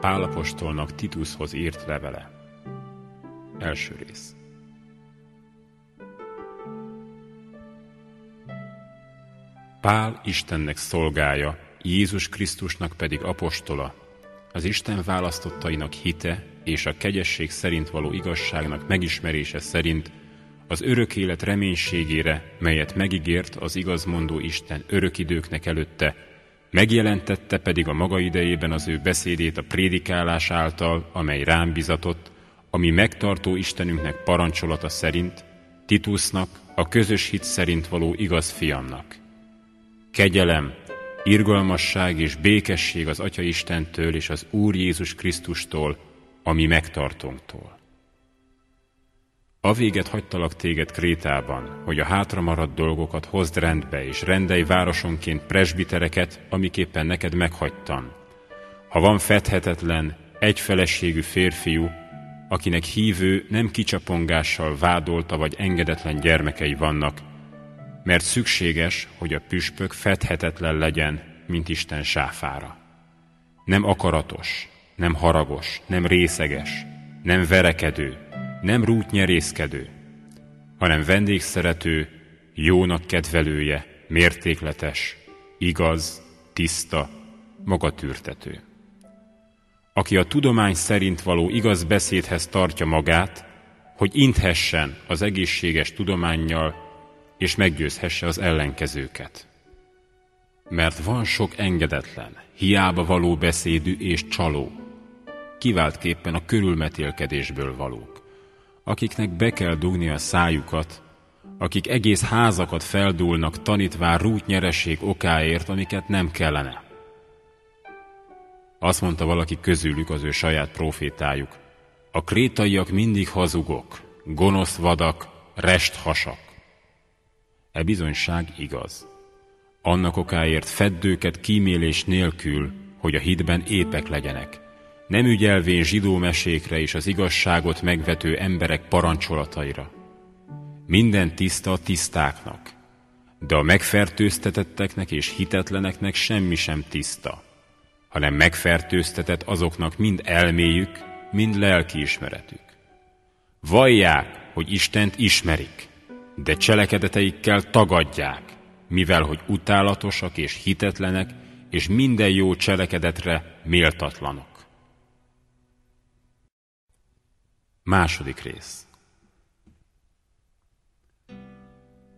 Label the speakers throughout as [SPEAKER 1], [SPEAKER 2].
[SPEAKER 1] Pálapostolnak Titushoz írt levele. Első rész. Pál Istennek szolgája, Jézus Krisztusnak pedig apostola, az Isten választottainak hite és a kegyesség szerint való igazságnak megismerése szerint az örök élet reménységére, melyet megígért az igazmondó Isten örök időknek előtte, megjelentette pedig a maga idejében az ő beszédét a prédikálás által, amely rám bizatott, ami megtartó Istenünknek parancsolata szerint, Titusnak, a közös hit szerint való igaz fiamnak. Kegyelem, irgalmasság és békesség az Atya Istentől és az Úr Jézus Krisztustól, ami megtartónktól. A véget hagytalak téged Krétában, hogy a hátra maradt dolgokat hozd rendbe, és rendelj városonként presbitereket, amiképpen neked meghagytam. Ha van fedhetetlen, egyfeleségű férfiú, akinek hívő nem kicsapongással vádolta vagy engedetlen gyermekei vannak, mert szükséges, hogy a püspök fedhetetlen legyen, mint Isten sáfára. Nem akaratos, nem haragos, nem részeges, nem verekedő, nem rútnyerészkedő, hanem vendégszerető, jónak kedvelője, mértékletes, igaz, tiszta, magatűrtető. Aki a tudomány szerint való igaz beszédhez tartja magát, hogy inthessen az egészséges tudományjal, és meggyőzhesse az ellenkezőket. Mert van sok engedetlen, hiába való beszédű és csaló, kiváltképpen a körülmetélkedésből valók, akiknek be kell dugni a szájukat, akik egész házakat feldúlnak tanítván rút nyereség okáért, amiket nem kellene. Azt mondta valaki közülük az ő saját profétájuk, a krétaiak mindig hazugok, gonosz vadak, rest hasak. E bizonyság igaz. Annak okáért feddőket kímélés nélkül, hogy a hitben épek legyenek, nem ügyelvén zsidó mesékre és az igazságot megvető emberek parancsolataira. Minden tiszta a tisztáknak, de a megfertőztetetteknek és hitetleneknek semmi sem tiszta, hanem megfertőztetett azoknak mind elméjük, mind lelkiismeretük. Vallják, hogy Istent ismerik, de cselekedeteikkel tagadják, mivel hogy utálatosak és hitetlenek, és minden jó cselekedetre méltatlanok. Második rész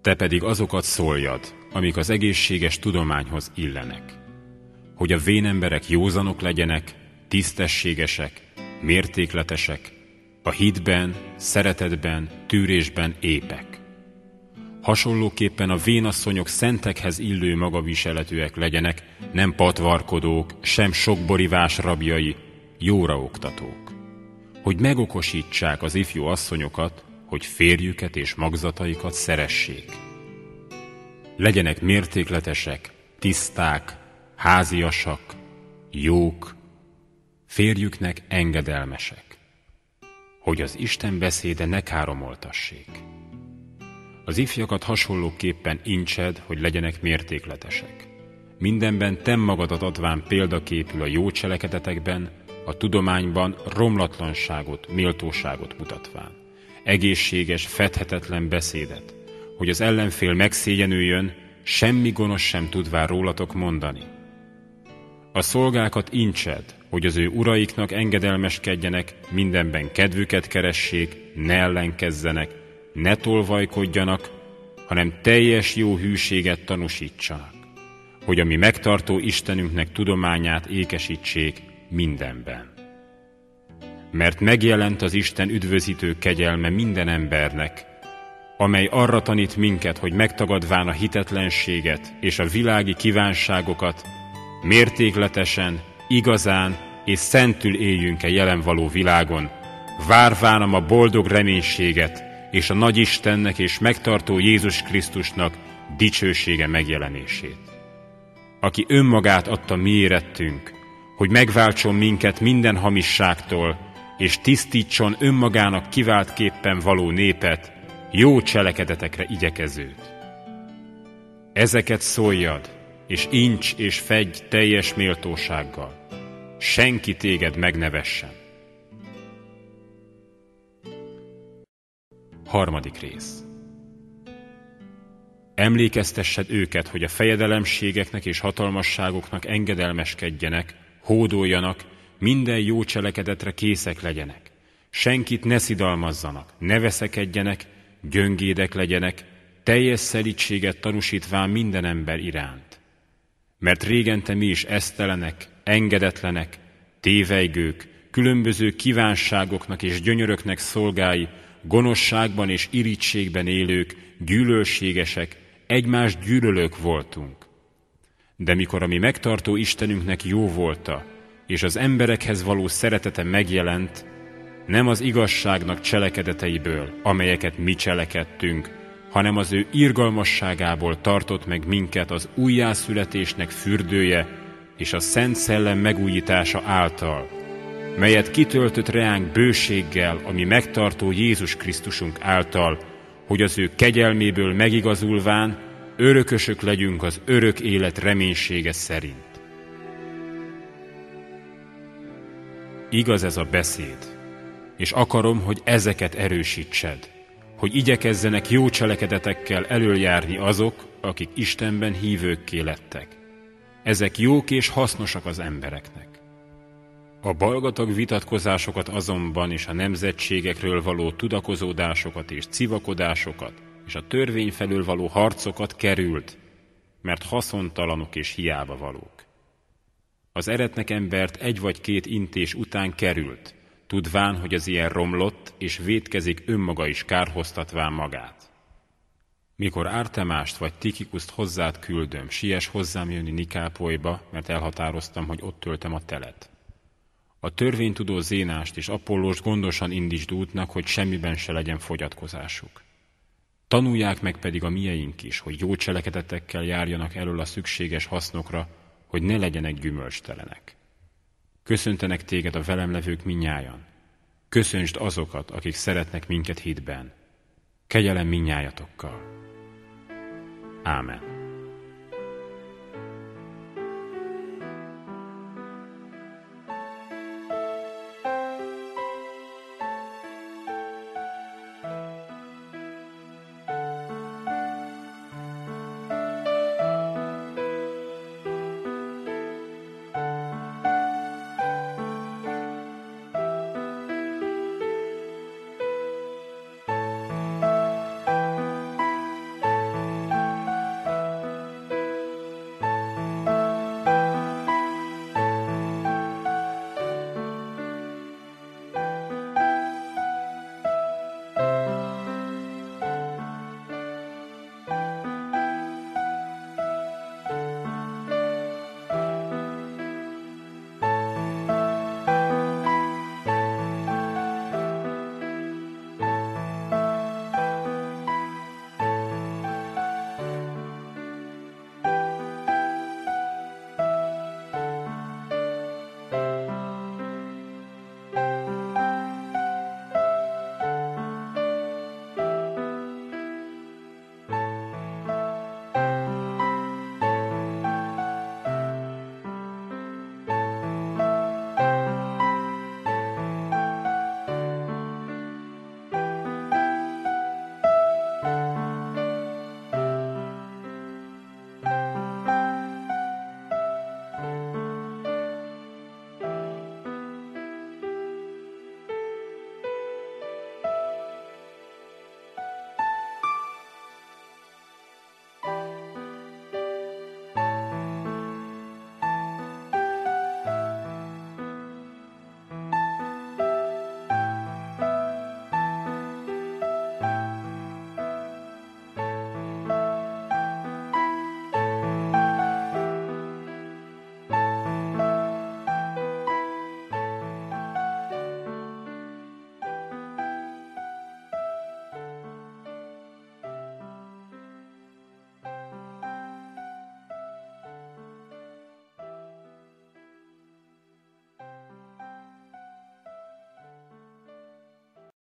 [SPEAKER 1] Te pedig azokat szóljad, amik az egészséges tudományhoz illenek, hogy a vénemberek józanok legyenek, tisztességesek, mértékletesek, a hitben, szeretetben, tűrésben épek. Hasonlóképpen a vénasszonyok szentekhez illő magaviseletűek legyenek, nem patvarkodók, sem sok borivás rabjai, jóra oktatók hogy megokosítsák az ifjú asszonyokat, hogy férjüket és magzataikat szeressék. Legyenek mértékletesek, tiszták, háziasak, jók, férjüknek engedelmesek, hogy az Isten beszéde ne káromoltassék. Az ifjakat hasonlóképpen incsed, hogy legyenek mértékletesek. Mindenben te magadat adván példaképül a jó cselekedetekben, a tudományban romlatlanságot, méltóságot mutatván. Egészséges, fedhetetlen beszédet, hogy az ellenfél megszégyenüljön, semmi gonosz sem tudvá rólatok mondani. A szolgákat incsed, hogy az ő uraiknak engedelmeskedjenek, mindenben kedvüket keressék, ne ellenkezzenek, ne tolvajkodjanak, hanem teljes jó hűséget tanúsítsanak, hogy a mi megtartó Istenünknek tudományát ékesítsék mindenben. Mert megjelent az Isten üdvözítő kegyelme minden embernek, amely arra tanít minket, hogy megtagadván a hitetlenséget és a világi kívánságokat, mértékletesen, igazán és szentül éljünk-e jelen való világon, várván a boldog reménységet és a nagy Istennek és megtartó Jézus Krisztusnak dicsősége megjelenését. Aki önmagát adta mi érettünk, hogy megváltson minket minden hamisságtól, és tisztítson önmagának kiváltképpen való népet, jó cselekedetekre igyekezőt. Ezeket szóljad, és incs és fegy teljes méltósággal, senki téged megnevessen. Harmadik rész Emlékeztessed őket, hogy a fejedelemségeknek és hatalmasságoknak engedelmeskedjenek, hódoljanak, minden jó cselekedetre készek legyenek. Senkit ne szidalmazzanak, ne veszekedjenek, gyöngédek legyenek, teljes szelítséget tanúsítván minden ember iránt. Mert régente mi is esztelenek, engedetlenek, tévejgők, különböző kívánságoknak és gyönyöröknek szolgái, gonoszságban és irítségben élők, gyűlölségesek, egymás gyűlölők voltunk. De mikor a mi megtartó Istenünknek jó volta, és az emberekhez való szeretete megjelent, nem az igazságnak cselekedeteiből, amelyeket mi cselekedtünk, hanem az ő irgalmasságából tartott meg minket az újjászületésnek fürdője és a Szent Szellem megújítása által, melyet kitöltött reánk bőséggel, ami megtartó Jézus Krisztusunk által, hogy az ő kegyelméből megigazulván örökösök legyünk az örök élet reménysége szerint. Igaz ez a beszéd, és akarom, hogy ezeket erősítsed, hogy igyekezzenek jó cselekedetekkel előjárni azok, akik Istenben hívőkké lettek. Ezek jók és hasznosak az embereknek. A balgatag vitatkozásokat azonban és a nemzetségekről való tudakozódásokat és civakodásokat és a törvény felől való harcokat került, mert haszontalanok és hiába valók. Az eretnek embert egy vagy két intés után került, tudván, hogy az ilyen romlott, és vétkezik önmaga is kárhoztatván magát. Mikor Ártemást vagy Tikikuszt hozzád küldöm, siess hozzám jönni Nikápolyba, mert elhatároztam, hogy ott töltem a telet. A törvénytudó Zénást és Apollós gondosan indítsd útnak, hogy semmiben se legyen fogyatkozásuk. Tanulják meg pedig a mieink is, hogy jó cselekedetekkel járjanak elől a szükséges hasznokra, hogy ne legyenek gyümölcstelenek. Köszöntenek téged a velem levők minnyájan. Köszöntsd azokat, akik szeretnek minket hitben. Kegyelem minnyájatokkal. Ámen.